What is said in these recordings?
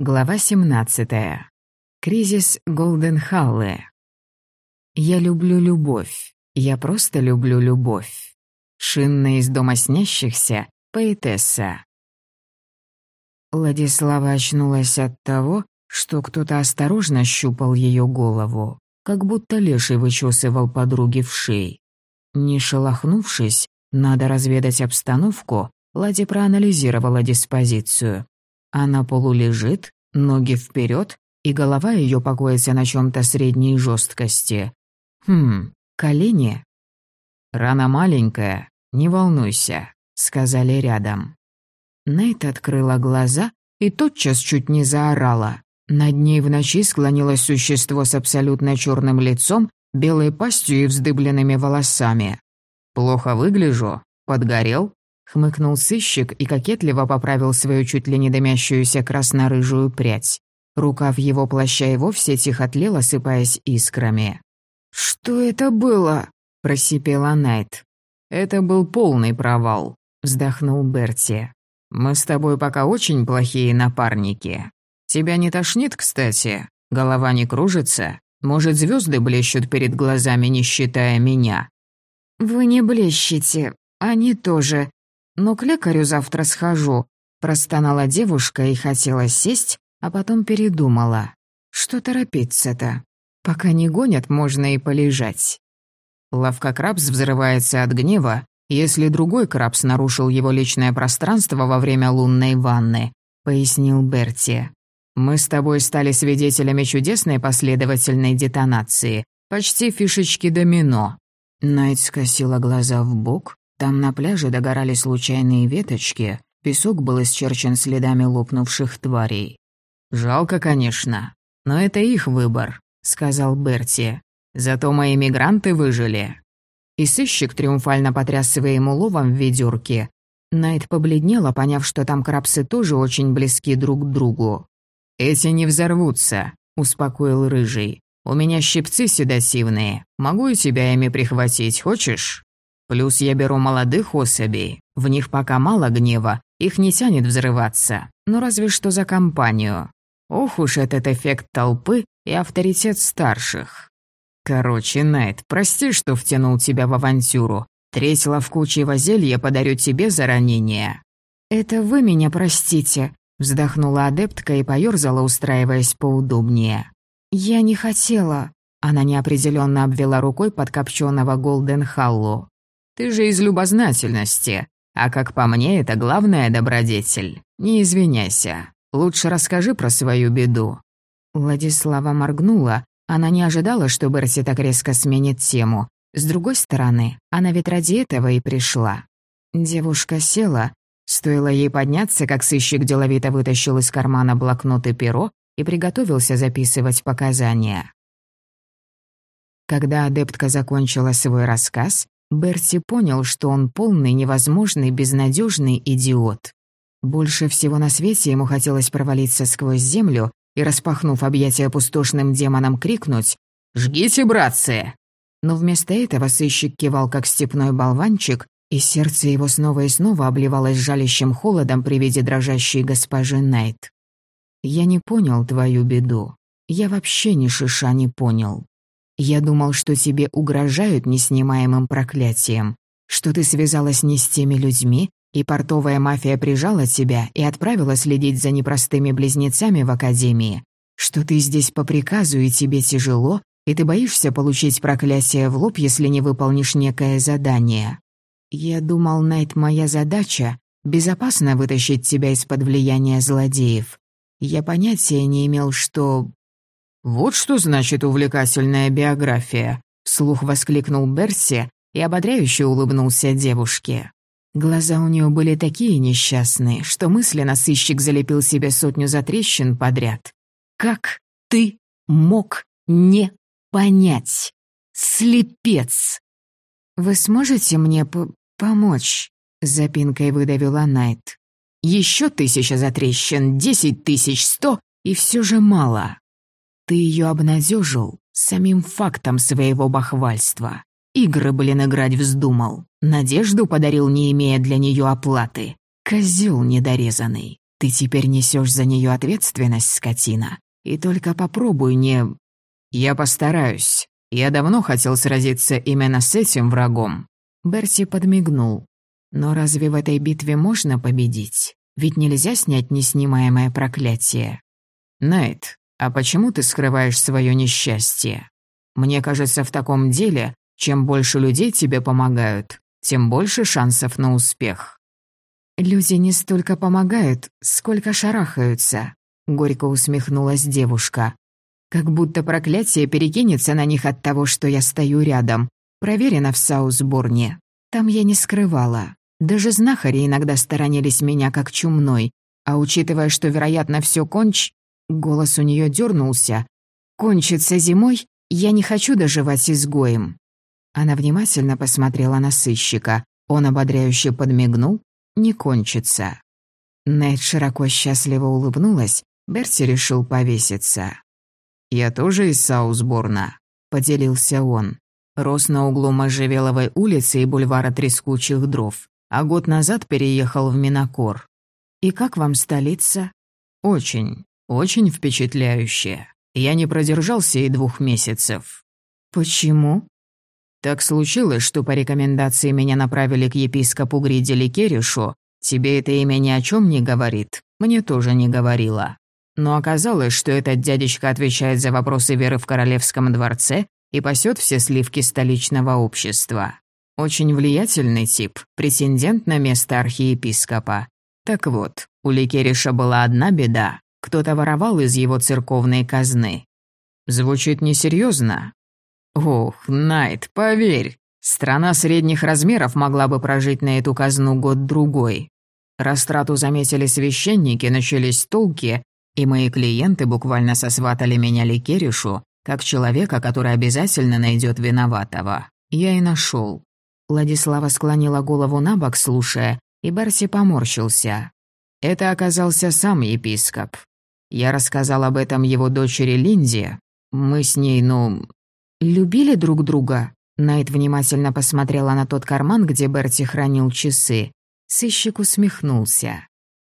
Глава 17. Кризис Голденхалле. Я люблю любовь. Я просто люблю любовь. Шинна из дома снящихся, поэтесса. Владислава очнулась от того, что кто-то осторожно щупал ее голову, как будто леший вычесывал подруги в шеи. Не шелохнувшись, надо разведать обстановку, Лади проанализировала диспозицию. Она полулежит, ноги вперед, и голова ее покоится на чем-то средней жесткости. Хм, колени? Рана маленькая, не волнуйся, сказали рядом. Нейт открыла глаза и тотчас чуть не заорала. Над ней в ночи склонилось существо с абсолютно черным лицом, белой пастью и вздыбленными волосами. «Плохо выгляжу? Подгорел?» Хмыкнул сыщик и кокетливо поправил свою чуть ли не дымящуюся красно-рыжую прядь. Рукав его плаща и вовсе тихо тлел, осыпаясь искрами. «Что это было?» – просипела Найт. «Это был полный провал», – вздохнул Берти. «Мы с тобой пока очень плохие напарники. Тебя не тошнит, кстати? Голова не кружится? Может, звезды блещут перед глазами, не считая меня?» «Вы не блещете, они тоже», но к лекарю завтра схожу», — простонала девушка и хотела сесть, а потом передумала. «Что торопиться-то? Пока не гонят, можно и полежать». Лавка Крабс взрывается от гнева, если другой Крабс нарушил его личное пространство во время лунной ванны, пояснил Берти. Мы с тобой стали свидетелями чудесной последовательной детонации, почти фишечки домино. Найт скосила глаза в бок, там на пляже догорали случайные веточки, песок был исчерчен следами лопнувших тварей. «Жалко, конечно, но это их выбор», — сказал Берти. «Зато мои мигранты выжили». И сыщик триумфально потряс своим уловом в ведёрке. Найт побледнела, поняв, что там крабсы тоже очень близки друг к другу. «Эти не взорвутся», — успокоил Рыжий. «У меня щипцы седативные. Могу и тебя ими прихватить, хочешь?» Плюс я беру молодых особей. В них пока мало гнева, их не тянет взрываться. Ну разве что за компанию. Ох уж этот эффект толпы и авторитет старших. Короче, Найт, прости, что втянул тебя в авантюру. Треть ловкучего зелья подарю тебе за ранение. Это вы меня простите, вздохнула адептка и поёрзала, устраиваясь поудобнее. Я не хотела. Она неопределенно обвела рукой подкопчённого Голден Халлу. Ты же из любознательности. А как по мне, это главная добродетель. Не извиняйся. Лучше расскажи про свою беду». Владислава моргнула. Она не ожидала, что Берти так резко сменит тему. С другой стороны, она ведь ради этого и пришла. Девушка села. Стоило ей подняться, как сыщик деловито вытащил из кармана блокнот и перо и приготовился записывать показания. Когда адептка закончила свой рассказ, Берти понял, что он полный, невозможный, безнадежный идиот. Больше всего на свете ему хотелось провалиться сквозь землю и, распахнув объятия пустошным демонам, крикнуть «Жгите, братцы!». Но вместо этого сыщик кивал, как степной болванчик, и сердце его снова и снова обливалось жалящим холодом при виде дрожащей госпожи Найт. «Я не понял твою беду. Я вообще ни шиша не понял. Я думал, что тебе угрожают неснимаемым проклятием, что ты связалась не с теми людьми, и портовая мафия прижала тебя и отправила следить за непростыми близнецами в академии, что ты здесь по приказу и тебе тяжело, и ты боишься получить проклятие в лоб, если не выполнишь некое задание. Я думал, Найт, моя задача — безопасно вытащить тебя из-под влияния злодеев. Я понятия не имел, что «Вот что значит увлекательная биография», — вслух воскликнул Берси и ободряюще улыбнулся девушке. Глаза у нее были такие несчастные, что мысленно сыщик залепил себе сотню затрещин подряд. «Как ты мог не понять? Слепец!» «Вы сможете мне помочь?» — запинкой выдавила Найт. «Еще тысяча затрещин, десять тысяч сто, и все же мало. Ты ее обнадежил самим фактом своего бахвальства. Игры, блин, играть вздумал. Надежду подарил, не имея для нее оплаты. Козел недорезанный. Ты теперь несешь за нее ответственность, скотина. И только попробуй не... Я постараюсь. Я давно хотел сразиться именно с этим врагом. Берти подмигнул. Но разве в этой битве можно победить? Ведь нельзя снять неснимаемое проклятие. Найт, а почему ты скрываешь свое несчастье? Мне кажется, в таком деле, чем больше людей тебе помогают, тем больше шансов на успех. Люди не столько помогают, сколько шарахаются, горько усмехнулась девушка. Как будто проклятие перекинется на них от того, что я стою рядом. Проверено в Саусборне. Там я не скрывала. Даже знахари иногда сторонились меня как чумной. А учитывая, что, вероятно, все конч... Голос у нее дернулся. «Кончится зимой? Я не хочу доживать изгоем». Она внимательно посмотрела на сыщика. Он ободряюще подмигнул. «Не кончится». Нейт широко счастливо улыбнулась. Берти решил повеситься. «Я тоже из Саусборна», — поделился он. Рос на углу Можжевеловой улицы и бульвара Трескучих дров, а год назад переехал в Минокор. «И как вам столица?» «Очень, очень впечатляюще. Я не продержался и двух месяцев». «Почему?» «Так случилось, что по рекомендации меня направили к епископу Гриделе Керишу. Тебе это имя ни о чем не говорит, мне тоже не говорила. Но оказалось, что этот дядечка отвечает за вопросы веры в королевском дворце и пасет все сливки столичного общества. Очень влиятельный тип, претендент на место архиепископа. Так вот, у Ликериша была одна беда. Кто-то воровал из его церковной казны. Звучит несерьезно, Ох, Найт, поверь, страна средних размеров могла бы прожить на эту казну год-другой. Растрату заметили священники, начались толки, и мои клиенты буквально сосватали меня Ликеришу, как человека, который обязательно найдет виноватого. Я и нашел. Владислава склонила голову на бок, слушая, и Барси поморщился. Это оказался сам епископ. Я рассказал об этом его дочери Линде. Мы с ней, ну, «Любили друг друга?» Найт внимательно посмотрела на тот карман, где Берти хранил часы. Сыщик усмехнулся.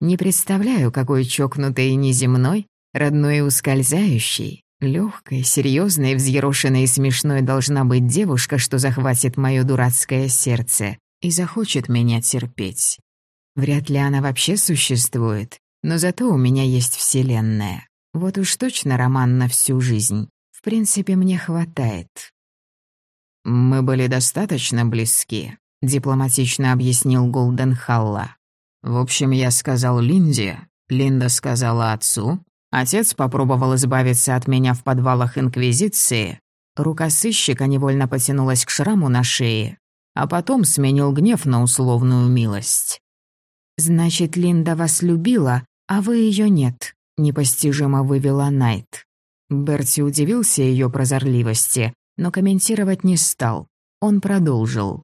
«Не представляю, какой чокнутый и неземной, родной и ускользающий, легкой, серьезной, взъерошенной и смешной должна быть девушка, что захватит мое дурацкое сердце и захочет меня терпеть. Вряд ли она вообще существует, но зато у меня есть вселенная. Вот уж точно роман на всю жизнь. В принципе, мне хватает. «Мы были достаточно близки», — дипломатично объяснил Голден Халла. «В общем, я сказал Линде, Линда сказала отцу, отец попробовал избавиться от меня в подвалах Инквизиции, рука сыщика невольно потянулась к шраму на шее, а потом сменил гнев на условную милость». «Значит, Линда вас любила, а вы ее нет», — непостижимо вывела Найт. Берти удивился ее прозорливости, но комментировать не стал. Он продолжил.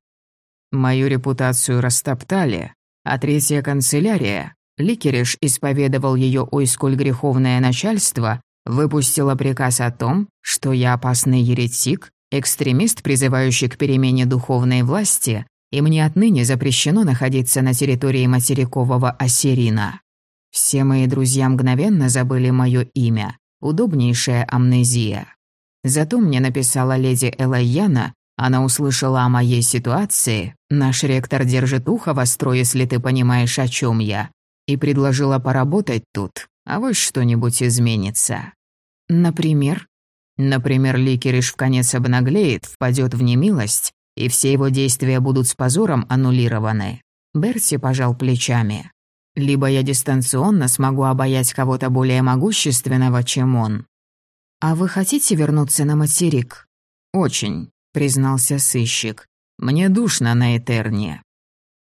«Мою репутацию растоптали, а третья канцелярия, Ликериш исповедовал ее ой сколь греховное начальство, выпустила приказ о том, что я опасный еретик, экстремист, призывающий к перемене духовной власти, и мне отныне запрещено находиться на территории материкового Ассирина. Все мои друзья мгновенно забыли мое имя, Удобнейшая амнезия. Зато мне написала леди Элайяна, она услышала о моей ситуации, наш ректор держит ухо востро, если ты понимаешь, о чем я, и предложила поработать тут, а вот что-нибудь изменится. Например? Например, Ликериш в конец обнаглеет, впадет в немилость, и все его действия будут с позором аннулированы. Берси пожал плечами. Либо я дистанционно смогу обаять кого-то более могущественного, чем он. «А вы хотите вернуться на материк?» «Очень», — признался сыщик. «Мне душно на Этерне».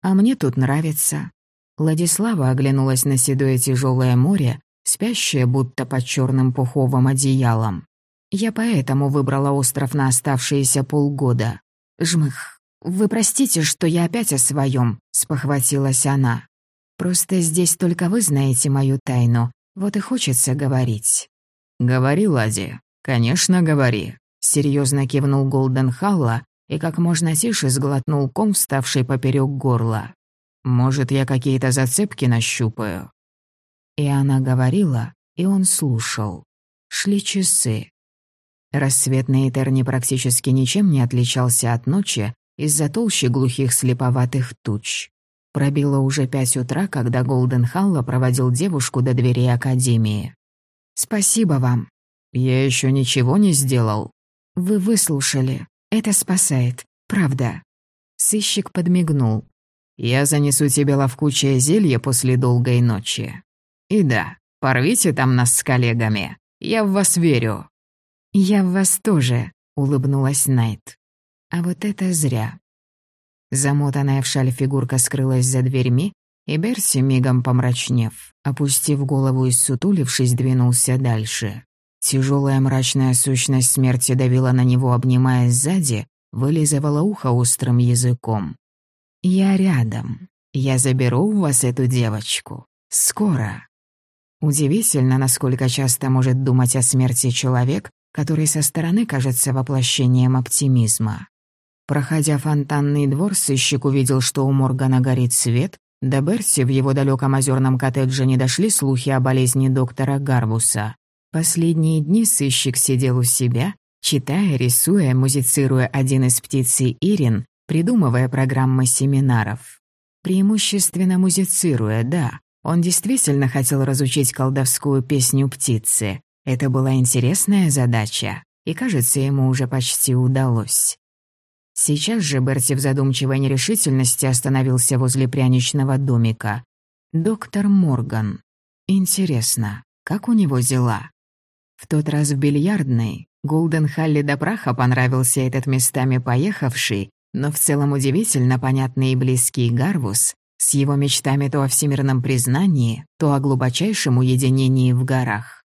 «А мне тут нравится». Владислава оглянулась на седое тяжелое море, спящее будто под черным пуховым одеялом. «Я поэтому выбрала остров на оставшиеся полгода. Жмых, вы простите, что я опять о своем, спохватилась она. Просто здесь только вы знаете мою тайну, вот и хочется говорить». «Говори, Лади, конечно, говори», — серьезно кивнул Голден Халла и как можно тише сглотнул ком, вставший поперек горла. «Может, я какие-то зацепки нащупаю?» И она говорила, и он слушал. Шли часы. Рассвет на Этерне практически ничем не отличался от ночи из-за толщи глухих слеповатых туч. Пробило уже пять утра, когда Голден Халла проводил девушку до дверей Академии. «Спасибо вам». «Я еще ничего не сделал». «Вы выслушали. Это спасает. Правда». Сыщик подмигнул. «Я занесу тебе ловкучее зелье после долгой ночи. И да, порвите там нас с коллегами. Я в вас верю». «Я в вас тоже», — улыбнулась Найт. А вот это зря. Замотанная в шаль фигурка скрылась за дверьми, и Берси, мигом помрачнев, опустив голову и сутулившись, двинулся дальше. Тяжелая мрачная сущность смерти давила на него, обнимая сзади, вылизывала ухо острым языком. «Я рядом. Я заберу у вас эту девочку. Скоро». Удивительно, насколько часто может думать о смерти человек, который со стороны кажется воплощением оптимизма. Проходя фонтанный двор, сыщик увидел, что у Моргана горит свет, до Берси в его далеком озерном коттедже не дошли слухи о болезни доктора Гарвуса. Последние дни сыщик сидел у себя, читая, рисуя, музицируя один из птицы Ирин, придумывая программы семинаров. Преимущественно музицируя, да. Он действительно хотел разучить колдовскую песню птицы. Это была интересная задача, и, кажется, ему уже почти удалось. Сейчас же Берти в задумчивой нерешительности остановился возле пряничного домика. Доктор Морган. Интересно, как у него дела? В тот раз в бильярдной Голден Халли до праха понравился этот местами поехавший, но в целом удивительно понятный и близкий Гарвус с его мечтами то о всемирном признании, то о глубочайшем уединении в горах.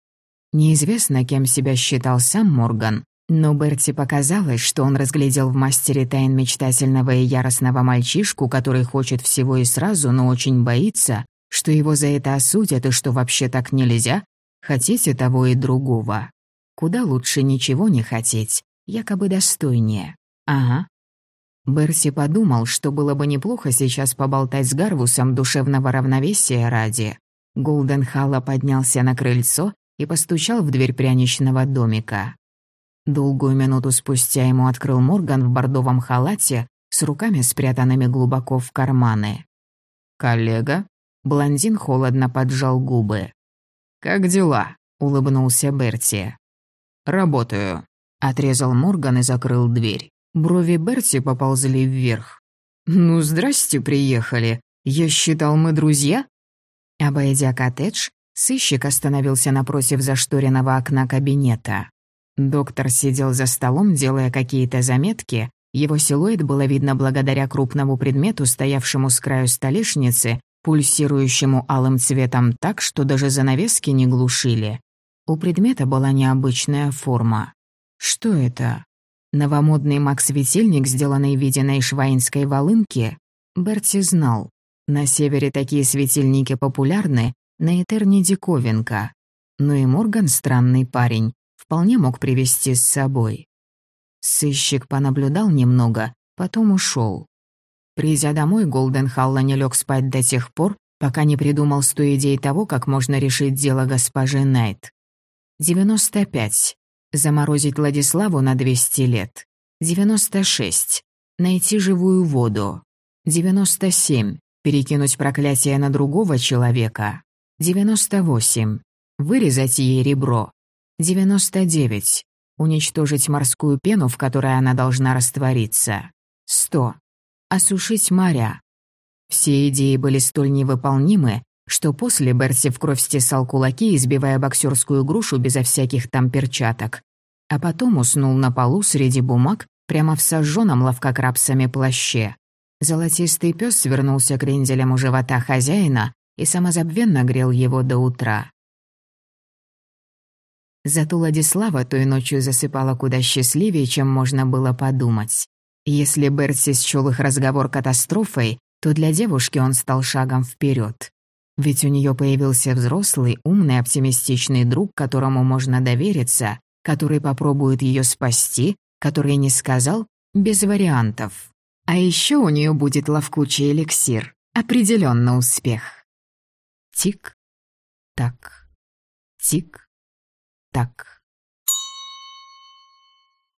Неизвестно, кем себя считал сам Морган, но Берти показалось, что он разглядел в мастере тайн мечтательного и яростного мальчишку, который хочет всего и сразу, но очень боится, что его за это осудят и что вообще так нельзя, хотите того и другого. Куда лучше ничего не хотеть, якобы достойнее. Ага. Берси подумал, что было бы неплохо сейчас поболтать с Гарвусом душевного равновесия ради. Голден Халла поднялся на крыльцо и постучал в дверь пряничного домика. Долгую минуту спустя ему открыл Морган в бордовом халате с руками спрятанными глубоко в карманы. «Коллега?» Блондин холодно поджал губы. «Как дела?» — улыбнулся Берти. «Работаю», — отрезал Морган и закрыл дверь. Брови Берти поползли вверх. «Ну, здрасте, приехали. Я считал, мы друзья?» Обойдя коттедж, сыщик остановился напротив зашторенного окна кабинета. Доктор сидел за столом, делая какие-то заметки. Его силуэт было видно благодаря крупному предмету, стоявшему с краю столешницы, пульсирующему алым цветом так, что даже занавески не глушили. У предмета была необычная форма. Что это? Новомодный маг-светильник, сделанный в виде наишваинской волынки? Берти знал. На севере такие светильники популярны, на Этерне диковинка. Но и Морган странный парень вполне мог привести с собой. Сыщик понаблюдал немного, потом ушел. Придя домой, Голден Халла не лег спать до тех пор, пока не придумал сто идей того, как можно решить дело госпожи Найт. 95. Заморозить Владиславу на 200 лет. 96. Найти живую воду. 97. Перекинуть проклятие на другого человека. 98. Вырезать ей ребро. 99. Уничтожить морскую пену, в которой она должна раствориться. 100. Осушить моря. Все идеи были столь невыполнимы, что после Берси в кровь стесал кулаки, избивая боксерскую грушу безо всяких там перчаток. А потом уснул на полу среди бумаг, прямо в сожженном ловкокрапсами плаще. Золотистый пес свернулся кренделем у живота хозяина и самозабвенно грел его до утра. Зато Владислава той ночью засыпала куда счастливее, чем можно было подумать. Если Берти счёл их разговор катастрофой, то для девушки он стал шагом вперед. Ведь у нее появился взрослый, умный, оптимистичный друг, которому можно довериться, который попробует ее спасти, который не сказал «без вариантов». А еще у нее будет ловкучий эликсир. Определенно успех. Тик, Тик-так. Тик-так.